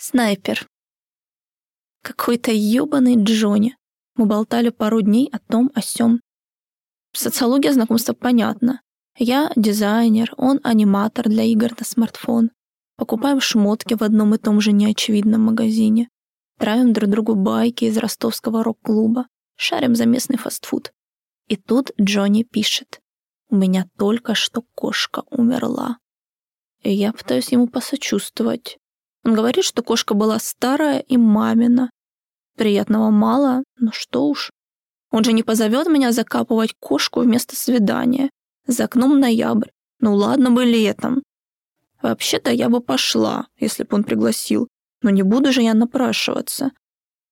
Снайпер. Какой-то ёбаный Джонни. Мы болтали пару дней о том, о сём. Социология знакомства понятна. Я дизайнер, он аниматор для игр на смартфон. Покупаем шмотки в одном и том же неочевидном магазине. Травим друг другу байки из ростовского рок-клуба. Шарим за местный фастфуд. И тут Джонни пишет. У меня только что кошка умерла. И я пытаюсь ему посочувствовать. Он говорит, что кошка была старая и мамина. Приятного мало, но что уж. Он же не позовет меня закапывать кошку вместо свидания. За окном ноябрь. Ну ладно бы летом. Вообще-то я бы пошла, если бы он пригласил. Но не буду же я напрашиваться.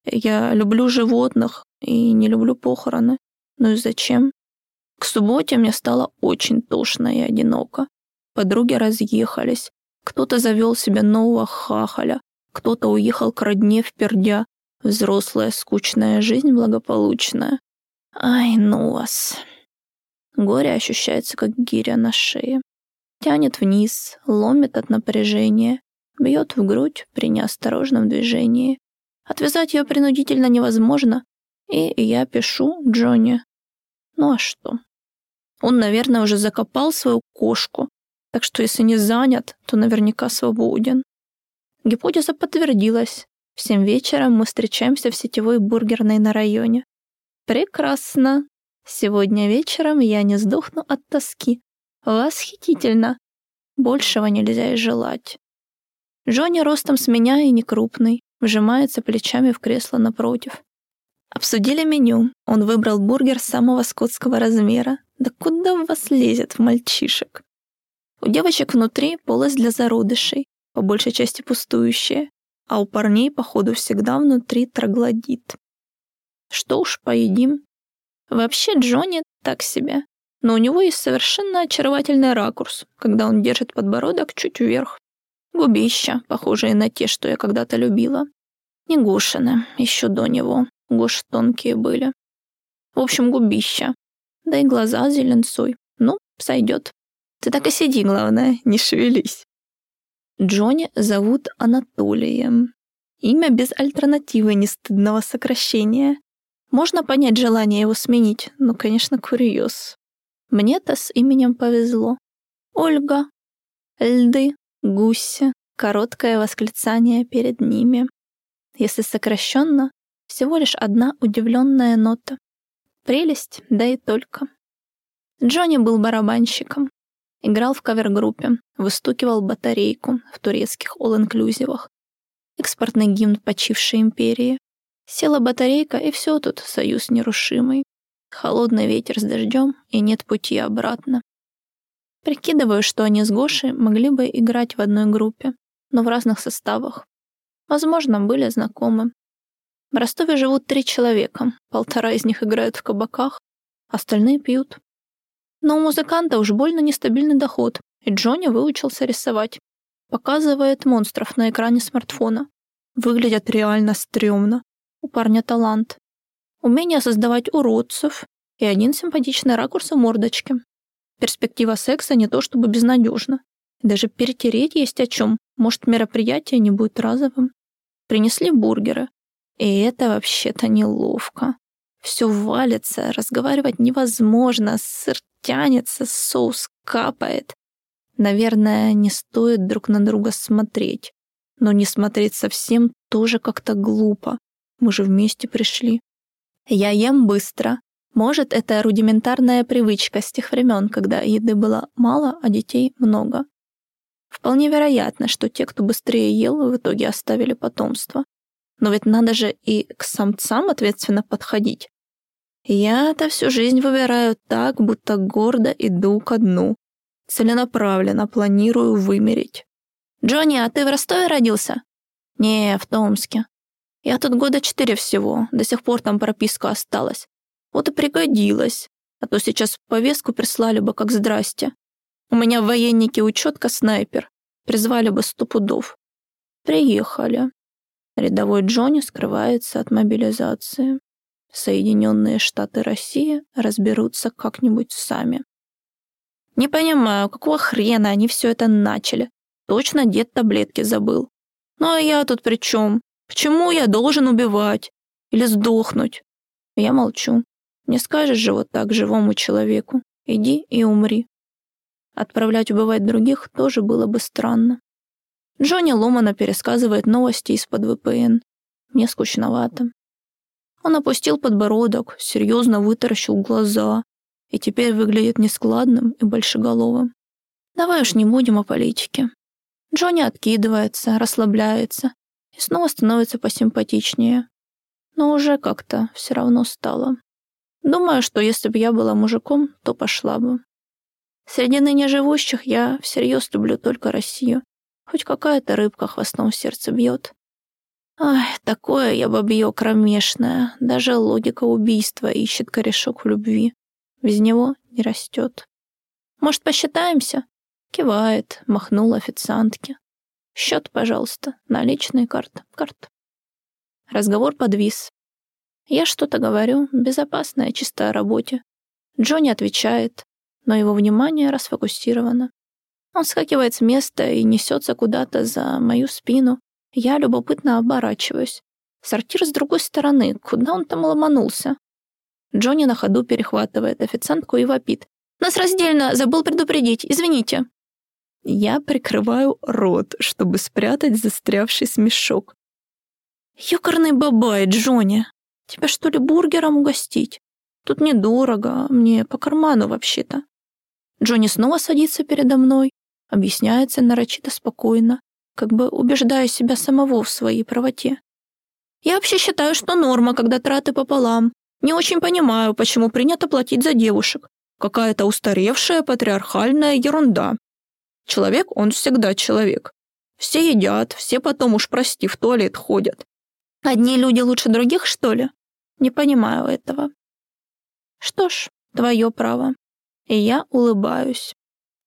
Я люблю животных и не люблю похороны. Ну и зачем? К субботе мне стало очень тошно и одиноко. Подруги разъехались. Кто-то завел себе нового хахаля, кто-то уехал к родне в пердя. Взрослая скучная жизнь благополучная. Ай, ну вас. Горе ощущается, как гиря на шее. Тянет вниз, ломит от напряжения, бьет в грудь при неосторожном движении. Отвязать ее принудительно невозможно, и я пишу Джонни. Ну а что? Он, наверное, уже закопал свою кошку, так что если не занят, то наверняка свободен. Гипотеза подтвердилась. В семь вечера мы встречаемся в сетевой бургерной на районе. Прекрасно. Сегодня вечером я не сдохну от тоски. Восхитительно. Большего нельзя и желать. Джонни ростом с меня и не крупный, вжимается плечами в кресло напротив. Обсудили меню. Он выбрал бургер самого скотского размера. Да куда в вас лезет мальчишек? У девочек внутри полость для зародышей, по большей части пустующая, а у парней, походу, всегда внутри троглодит. Что уж, поедим. Вообще Джонни так себе, но у него есть совершенно очаровательный ракурс, когда он держит подбородок чуть вверх. Губища, похожие на те, что я когда-то любила. Не Гошины, еще до него. Гоши тонкие были. В общем, губища. Да и глаза зеленцой. Ну, сойдет. Ты так и сиди, главное, не шевелись. Джонни зовут Анатолием. Имя без альтернативы нестыдного сокращения. Можно понять желание его сменить, но, конечно, курьез. Мне-то с именем повезло. Ольга. Льды, гуся, короткое восклицание перед ними. Если сокращенно, всего лишь одна удивленная нота. Прелесть, да и только. Джонни был барабанщиком. Играл в кавер-группе, выстукивал батарейку в турецких all-инклюзивах. Экспортный гимн почившей империи. Села батарейка, и все тут, союз нерушимый. Холодный ветер с дождем, и нет пути обратно. Прикидываю, что они с Гошей могли бы играть в одной группе, но в разных составах. Возможно, были знакомы. В Ростове живут три человека, полтора из них играют в кабаках, остальные пьют. Но у музыканта уж больно нестабильный доход, и Джонни выучился рисовать. Показывает монстров на экране смартфона. Выглядят реально стрёмно. У парня талант. Умение создавать уродцев и один симпатичный ракурс у мордочки. Перспектива секса не то чтобы безнадежна. Даже перетереть есть о чем. Может, мероприятие не будет разовым. Принесли бургеры. И это вообще-то неловко. Все валится, разговаривать невозможно, сыр тянется, соус капает. Наверное, не стоит друг на друга смотреть. Но не смотреть совсем тоже как-то глупо. Мы же вместе пришли. Я ем быстро. Может, это рудиментарная привычка с тех времен, когда еды было мало, а детей много. Вполне вероятно, что те, кто быстрее ел, в итоге оставили потомство. Но ведь надо же и к самцам ответственно подходить. Я-то всю жизнь выбираю так, будто гордо иду ко дну. Целенаправленно планирую вымереть. «Джонни, а ты в Ростове родился?» «Не, в Томске. Я тут года четыре всего, до сих пор там прописка осталась. Вот и пригодилась. А то сейчас повестку прислали бы, как здрасте. У меня в военнике учетка снайпер. Призвали бы сто пудов. Приехали. Рядовой Джонни скрывается от мобилизации. Соединенные Штаты России разберутся как-нибудь сами. Не понимаю, какого хрена они все это начали. Точно дед таблетки забыл. Ну а я тут при чем? Почему я должен убивать? Или сдохнуть? Я молчу. Не скажешь же вот так живому человеку. Иди и умри. Отправлять убивать других тоже было бы странно. Джонни ломано пересказывает новости из-под ВПН. Мне скучновато. Он опустил подбородок, серьезно вытаращил глаза и теперь выглядит нескладным и большеголовым. Давай уж не будем о политике. Джонни откидывается, расслабляется и снова становится посимпатичнее. Но уже как-то все равно стало. Думаю, что если бы я была мужиком, то пошла бы. Среди ныне живущих я всерьез люблю только Россию. Хоть какая-то рыбка хвостом в сердце бьет. Ай, такое я бабье кромешное. Даже логика убийства ищет корешок в любви. Без него не растет. Может, посчитаемся? Кивает, махнула официантке. Счет, пожалуйста, наличные карты, карт. Разговор подвис. Я что-то говорю, безопасное, чисто о работе. Джонни отвечает, но его внимание расфокусировано. Он скакивает с места и несется куда-то за мою спину. Я любопытно оборачиваюсь. Сортир с другой стороны. Куда он там ломанулся? Джонни на ходу перехватывает официантку и вопит. «Нас раздельно! Забыл предупредить! Извините!» Я прикрываю рот, чтобы спрятать застрявший смешок. «Ёкарный бабай, Джонни! Тебя что ли бургером угостить? Тут недорого, мне по карману вообще-то». Джонни снова садится передо мной, объясняется нарочито спокойно, как бы убеждая себя самого в своей правоте. «Я вообще считаю, что норма, когда траты пополам. Не очень понимаю, почему принято платить за девушек. Какая-то устаревшая патриархальная ерунда. Человек, он всегда человек. Все едят, все потом уж, прости, в туалет ходят. Одни люди лучше других, что ли? Не понимаю этого. Что ж, твое право. И я улыбаюсь.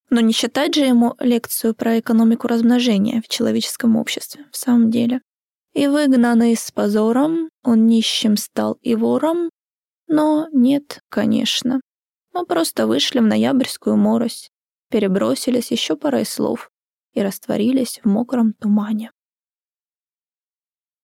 Но не считать же ему лекцию про экономику размножения в человеческом обществе, в самом деле. И выгнанный с позором, он нищим стал и вором, но нет, конечно. Мы просто вышли в ноябрьскую морось, перебросились еще парой слов и растворились в мокром тумане.